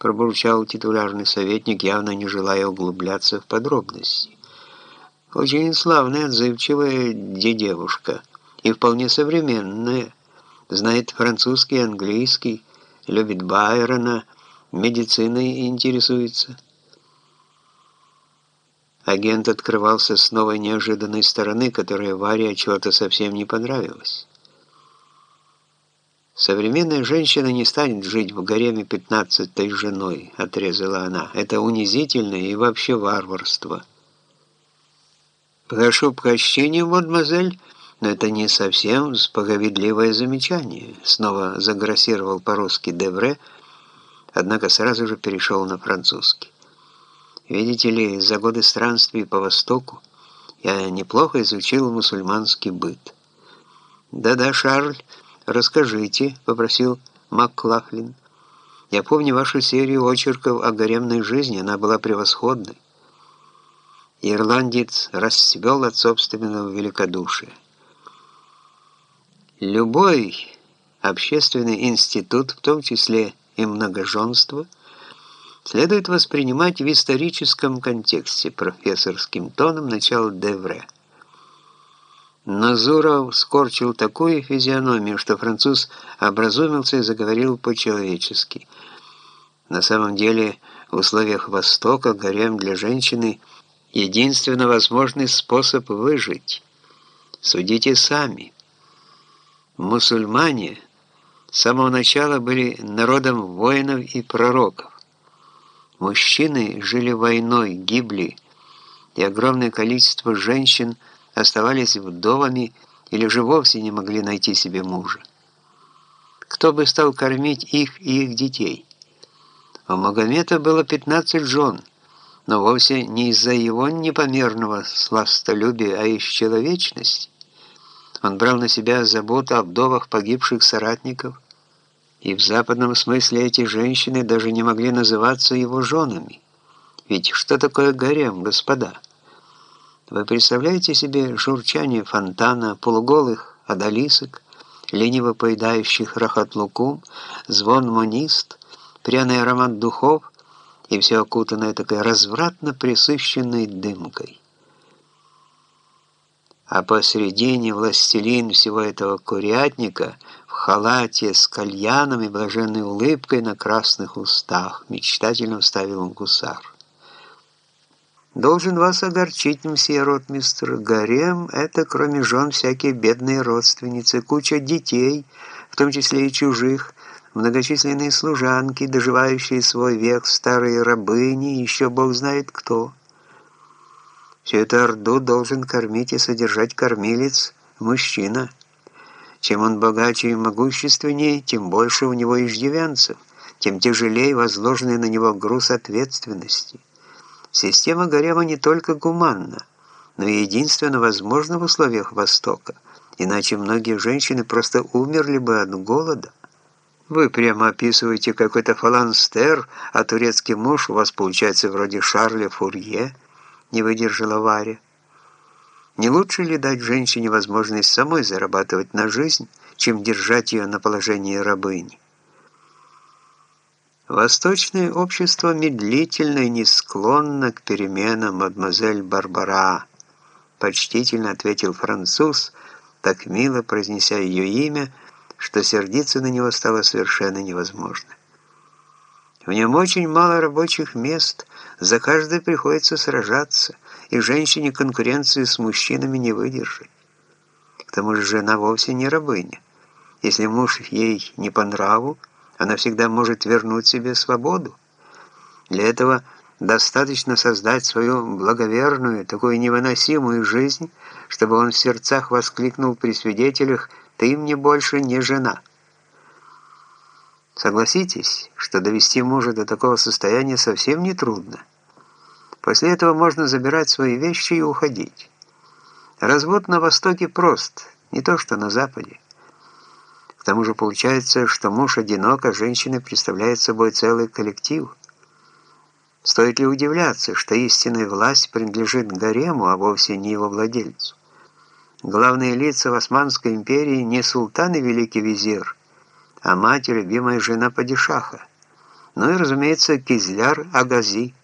пробурчал титулярный советник, явно не желая углубляться в подробности. Очень славная, отзывчивая девушка и вполне современная, знает французский, английский, любит Байрона, медициной интересуется. Агент открывался с новой неожиданной стороны, которая Варе чего-то совсем не понравилась. «Современная женщина не станет жить в гареме пятнадцатой женой», — отрезала она. «Это унизительно и вообще варварство». «Прошу прощения, мадемуазель, но это не совсем справедливое замечание», — снова заграссировал по-русски Девре, однако сразу же перешел на французский. «Видите ли, за годы странствий по Востоку я неплохо изучил мусульманский быт». «Да-да, Шарль», «Расскажите», — попросил МакКлафлин. «Я помню вашу серию очерков о гаремной жизни, она была превосходной». Ирландец расцвел от собственного великодушия. Любой общественный институт, в том числе и многоженство, следует воспринимать в историческом контексте, профессорским тоном начал Девре. Назуров скорчил такую физиономию, что француз образумился и заговорил по-человечески. На самом деле, в условиях Востока гарем для женщины – единственно возможный способ выжить. Судите сами. Мусульмане с самого начала были народом воинов и пророков. Мужчины жили войной, гибли, и огромное количество женщин – оставались вдовами или же вовсе не могли найти себе мужа. Кто бы стал кормить их и их детей? У Магомета было 15 жен, но вовсе не из-за его непомерного сластолюбия, а из человечности. Он брал на себя заботу о вдовах погибших соратников, и в западном смысле эти женщины даже не могли называться его женами. Ведь что такое гарем, господа? Вы представляете себе журчание фонтана, полуголых одолисок, лениво поедающих рахат-лукум, звон монист, пряный аромат духов и все окутанное такой развратно присыщенной дымкой. А посередине властелин всего этого курятника в халате с кальяном и блаженной улыбкой на красных устах мечтательно вставил гусар. Должен вас огорчить, мсье ротмистр. Гарем — это, кроме жен, всякие бедные родственницы, куча детей, в том числе и чужих, многочисленные служанки, доживающие свой век, старые рабыни, еще бог знает кто. Всю эту орду должен кормить и содержать кормилец, мужчина. Чем он богаче и могущественнее, тем больше у него иждивенцев, тем тяжелее возложенный на него груз ответственности. Система гарема не только гуманна, но и единственно возможна в условиях Востока, иначе многие женщины просто умерли бы от голода. Вы прямо описываете какой-то фаланстер, а турецкий муж у вас получается вроде Шарля Фурье, не выдержала Варя. Не лучше ли дать женщине возможность самой зарабатывать на жизнь, чем держать ее на положении рабыни? Восточное общество медлительно и не склонно к переменам, мадемуазель Барбара, почтительно ответил француз, так мило произнеся ее имя, что сердиться на него стало совершенно невозможно. В нем очень мало рабочих мест, за каждое приходится сражаться, и женщине конкуренцию с мужчинами не выдержать. К тому же жена вовсе не рабыня. Если муж ей не по нраву, она всегда может вернуть себе свободу. Для этого достаточно создать свою благоверную, такую невыносимую жизнь, чтобы он в сердцах воскликнул при свидетелях «Ты мне больше не жена». Согласитесь, что довести мужа до такого состояния совсем не трудно. После этого можно забирать свои вещи и уходить. Развод на Востоке прост, не то что на Западе. К тому же получается, что муж одинок, а женщина представляет собой целый коллектив. Стоит ли удивляться, что истинная власть принадлежит гарему, а вовсе не его владельцу? Главные лица в Османской империи не султан и великий визир, а мать и любимая жена падишаха. Ну и, разумеется, Кизляр Агази.